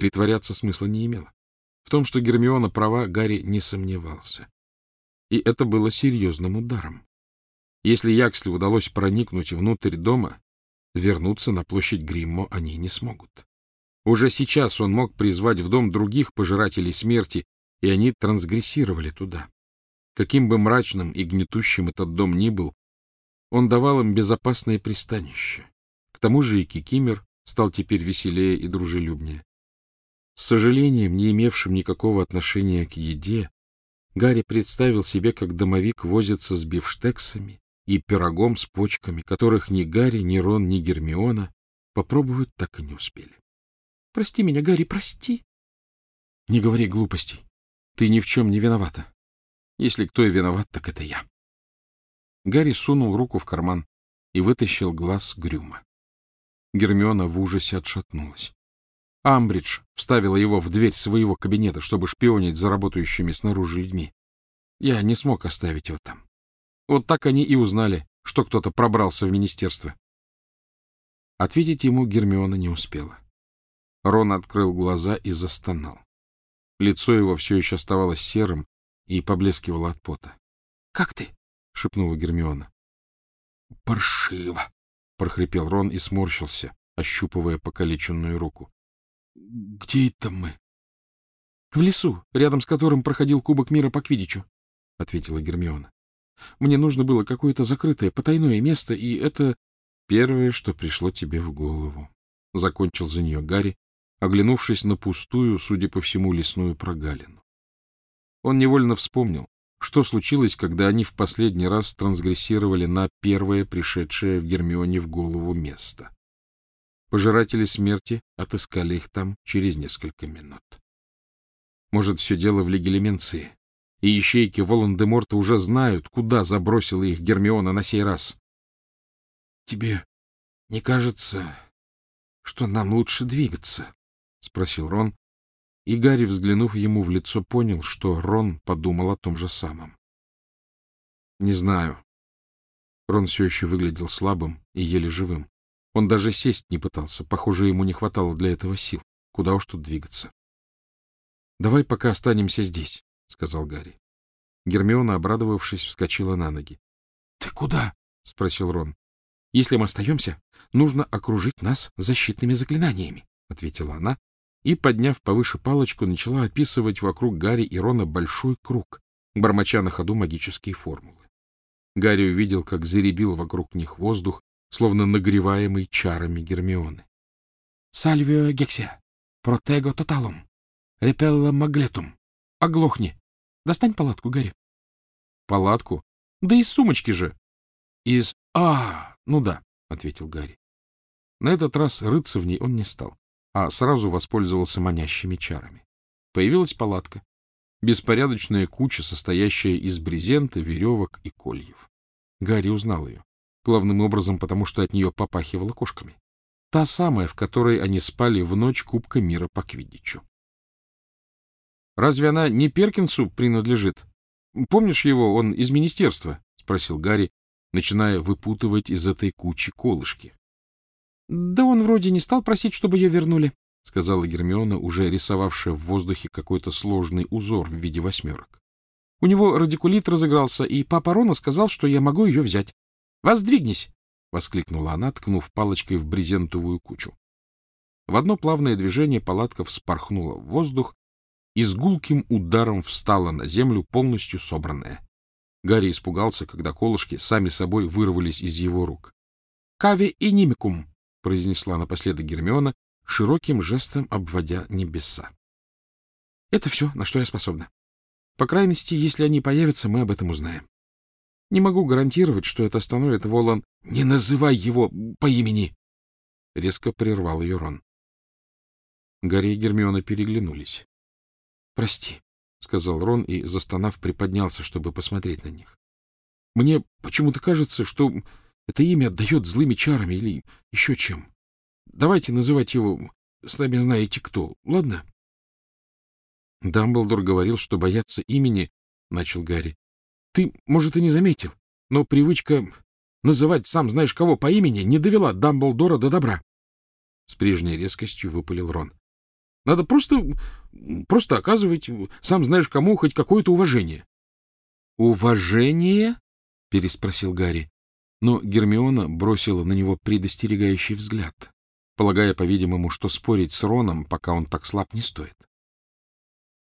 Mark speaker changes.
Speaker 1: Притворяться смысла не имело. В том, что Гермиона права, Гарри не сомневался. И это было серьезным ударом. Если Яксли удалось проникнуть внутрь дома, вернуться на площадь Гриммо они не смогут. Уже сейчас он мог призвать в дом других пожирателей смерти, и они трансгрессировали туда. Каким бы мрачным и гнетущим этот дом ни был, он давал им безопасное пристанище. К тому же и Кикимер стал теперь веселее и дружелюбнее. С сожалением, не имевшим никакого отношения к еде, Гарри представил себе, как домовик возится с бифштексами и пирогом с почками, которых ни Гарри, ни Рон, ни Гермиона попробовать так и не успели. — Прости меня, Гарри, прости. — Не говори глупостей. Ты ни в чем не виновата. Если кто и виноват, так это я. Гарри сунул руку в карман и вытащил глаз Грюма. Гермиона в ужасе отшатнулась. Амбридж вставила его в дверь своего кабинета, чтобы шпионить за работающими снаружи людьми. Я не смог оставить его там. Вот так они и узнали, что кто-то пробрался в министерство. Ответить ему Гермиона не успела. Рон открыл глаза и застонал. Лицо его все еще оставалось серым и поблескивало от пота. — Как ты? — шепнула Гермиона. — Паршиво! — прохрипел Рон и сморщился, ощупывая покалеченную руку. — Где это мы? — В лесу, рядом с которым проходил Кубок мира по Квидичу, — ответила Гермиона. — Мне нужно было какое-то закрытое, потайное место, и это первое, что пришло тебе в голову. Закончил за нее Гарри, оглянувшись на пустую, судя по всему, лесную прогалину. Он невольно вспомнил, что случилось, когда они в последний раз трансгрессировали на первое пришедшее в Гермионе в голову место. Пожиратели смерти отыскали их там через несколько минут. Может, все дело в легилеменции, и ищейки Волан-де-Морта уже знают, куда забросила их Гермиона на сей раз. — Тебе не кажется, что нам лучше двигаться? — спросил Рон, и Гарри, взглянув ему в лицо, понял, что Рон подумал о том же самом. — Не знаю. Рон все еще выглядел слабым и еле живым. Он даже сесть не пытался. Похоже, ему не хватало для этого сил. Куда уж тут двигаться. — Давай пока останемся здесь, — сказал Гарри. Гермиона, обрадовавшись, вскочила на ноги. — Ты куда? — спросил Рон. — Если мы остаемся, нужно окружить нас защитными заклинаниями, — ответила она и, подняв повыше палочку, начала описывать вокруг Гарри и Рона большой круг, бормоча на ходу магические формулы. Гарри увидел, как заребил вокруг них воздух, словно нагреваемый чарами Гермионы. — Сальвио гексия, протего тоталум, репелла маглетум. Оглохни. Достань палатку, Гарри. — Палатку? Да из сумочки же. — Из... А, ну да, — ответил Гарри. На этот раз рыться в ней он не стал а сразу воспользовался манящими чарами. Появилась палатка. Беспорядочная куча, состоящая из брезента, веревок и кольев. Гарри узнал ее. Главным образом, потому что от нее попахивало кошками. Та самая, в которой они спали в ночь Кубка мира по Квидичу. — Разве она не Перкинсу принадлежит? Помнишь его, он из министерства? — спросил Гарри, начиная выпутывать из этой кучи колышки. Да он вроде не стал просить, чтобы ее вернули, — сказала Гермиона, уже рисовавшая в воздухе какой-то сложный узор в виде восьмерок. У него радикулит разыгрался, и папа Рона сказал, что я могу ее взять. — Воздвигнись! — воскликнула она, ткнув палочкой в брезентовую кучу. В одно плавное движение палатка вспорхнула в воздух и с гулким ударом встала на землю, полностью собранная. Гарри испугался, когда колышки сами собой вырвались из его рук. — Кави и нимикум! — произнесла напоследок Гермиона, широким жестом обводя небеса. — Это все, на что я способна. По крайности, если они появятся, мы об этом узнаем. Не могу гарантировать, что это остановит Волан. — Не называй его по имени! — резко прервал ее Рон. Гарри и Гермиона переглянулись. — Прости, — сказал Рон и, застонав, приподнялся, чтобы посмотреть на них. — Мне почему-то кажется, что это имя отдает злыми чарами или еще чем. Давайте называть его, сами знаете кто, ладно? Дамблдор говорил, что бояться имени, — начал Гарри. Ты, может, и не заметил, но привычка называть сам знаешь кого по имени не довела Дамблдора до добра. С прежней резкостью выпалил Рон. Надо просто, просто оказывать, сам знаешь кому, хоть какое-то уважение. — Уважение? — переспросил Гарри. Но Гермиона бросила на него предостерегающий взгляд, полагая, по-видимому, что спорить с Роном, пока он так слаб, не стоит.